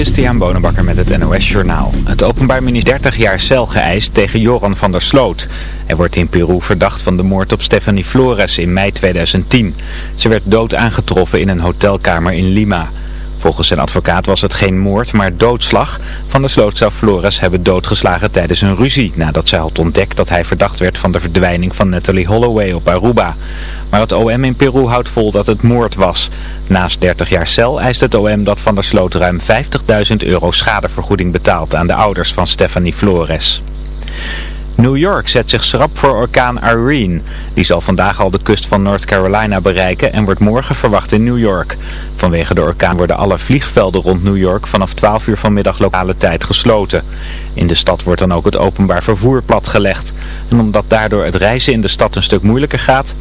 Christian Bonenbakker met het NOS Journaal. Het Openbaar Ministerie 30 jaar cel geëist tegen Joran van der Sloot. Hij wordt in Peru verdacht van de moord op Stephanie Flores in mei 2010. Ze werd dood aangetroffen in een hotelkamer in Lima. Volgens zijn advocaat was het geen moord, maar doodslag. Van der Sloot zou Flores hebben doodgeslagen tijdens een ruzie... nadat zij had ontdekt dat hij verdacht werd van de verdwijning van Natalie Holloway op Aruba. Maar het OM in Peru houdt vol dat het moord was. Naast 30 jaar cel eist het OM dat Van der Sloot ruim 50.000 euro schadevergoeding betaalt aan de ouders van Stephanie Flores. New York zet zich schrap voor orkaan Irene. Die zal vandaag al de kust van North Carolina bereiken en wordt morgen verwacht in New York. Vanwege de orkaan worden alle vliegvelden rond New York vanaf 12 uur vanmiddag lokale tijd gesloten. In de stad wordt dan ook het openbaar vervoer platgelegd. En omdat daardoor het reizen in de stad een stuk moeilijker gaat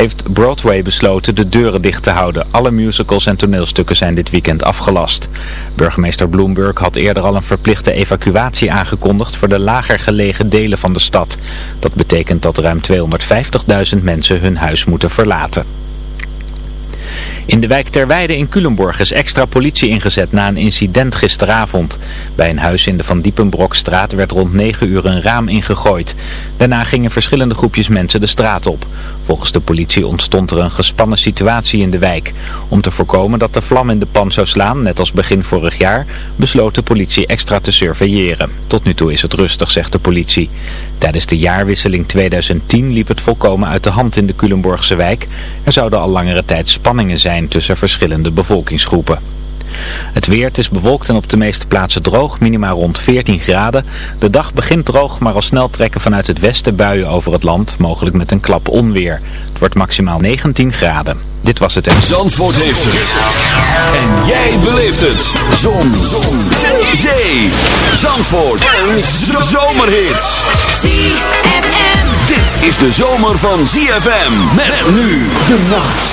heeft Broadway besloten de deuren dicht te houden. Alle musicals en toneelstukken zijn dit weekend afgelast. Burgemeester Bloomberg had eerder al een verplichte evacuatie aangekondigd voor de lager gelegen delen van de stad. Dat betekent dat ruim 250.000 mensen hun huis moeten verlaten. In de wijk Terweide in Culemborg is extra politie ingezet na een incident gisteravond. Bij een huis in de Van Diepenbrokstraat werd rond 9 uur een raam ingegooid. Daarna gingen verschillende groepjes mensen de straat op. Volgens de politie ontstond er een gespannen situatie in de wijk. Om te voorkomen dat de vlam in de pan zou slaan, net als begin vorig jaar, besloot de politie extra te surveilleren. Tot nu toe is het rustig, zegt de politie. Tijdens de jaarwisseling 2010 liep het volkomen uit de hand in de Culemborgse wijk. Er zouden al langere tijd spanningen zijn tussen verschillende bevolkingsgroepen. Het weer, is bewolkt en op de meeste plaatsen droog, minimaal rond 14 graden. De dag begint droog, maar al snel trekken vanuit het westen buien over het land, mogelijk met een klap onweer. Het wordt maximaal 19 graden. Dit was het. Zandvoort heeft het. En jij beleeft het. Zon. Zon. Zee. Zandvoort. Een zomerhit. ZFM. Dit is de zomer van ZFM. Met nu de nacht.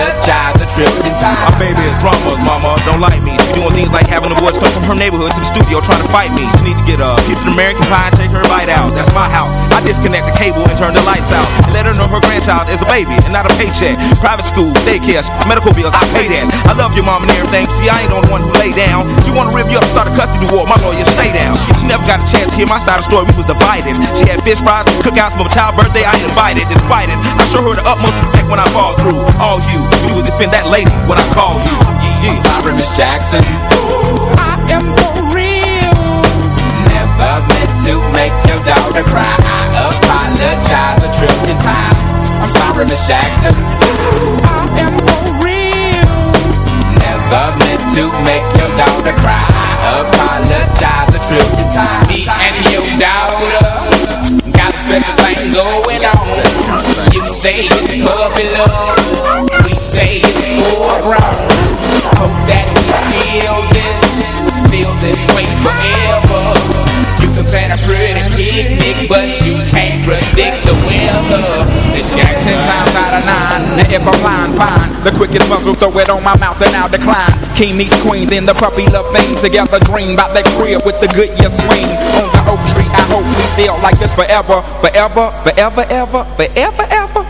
Apologize a trillion times. My baby is drama, mama, don't like me. She doing things like having the boys come from her neighborhood to the studio trying to fight me. She need to get a piece of American pie and take her bite out. That's my house. I disconnect the cable and turn the lights out. And let her know her grandchild is a baby and not a paycheck. Private school, daycare, medical bills, I pay that. I love your mom and everything. See, I ain't the only one who lay down. She wanna rip you up, start a custody war. My lawyer, stay down. She never got a chance to hear my side of the story. We was divided. She had fish fries, cookouts for my child's birthday. I ain't invited, despite it. I show her the utmost respect when I fall through. All you, you would defend that lady when I call you. I'm sorry, Miss Jackson. Ooh, I am for real. Never meant to make your daughter cry. I apologize a trillion times. I'm sorry, Miss Jackson. I to make your daughter cry. Apologize a trillion times. Me and your daughter got a special thing going on. You say it's puppy love. We say it's foreground. Hope that we feel this, feel this way forever. You can plan a pretty picnic, but you can't Now if I'm lying, fine. The quickest muzzle, throw it on my mouth and I'll decline. King meets queen, then the puppy love thing. Together dream about that crib with the good year swing. On the oak tree, I hope we feel like this forever. Forever, forever, ever, forever, ever.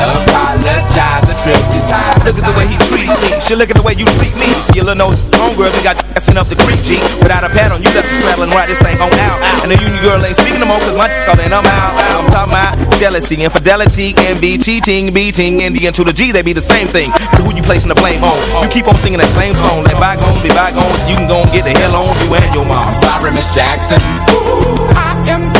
I apologize a trillion times. Look at the way he treats me. She look at the way you treat me. See a little no homegirl, we got assin' up the creek, G. Without a pad on, you left the straddle and ride this thing on out. And the union girl ain't speaking no more, cause my all and I'm out. I'm talking about jealousy, infidelity, envy, cheating, beating, and the N to the G, they be the same thing. But who you placing the blame on? You keep on singing that same song. Let bygones be bygones. You can go and get the hell on you and your mom. I'm sorry, Miss Jackson. Ooh, I am for real.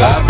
Never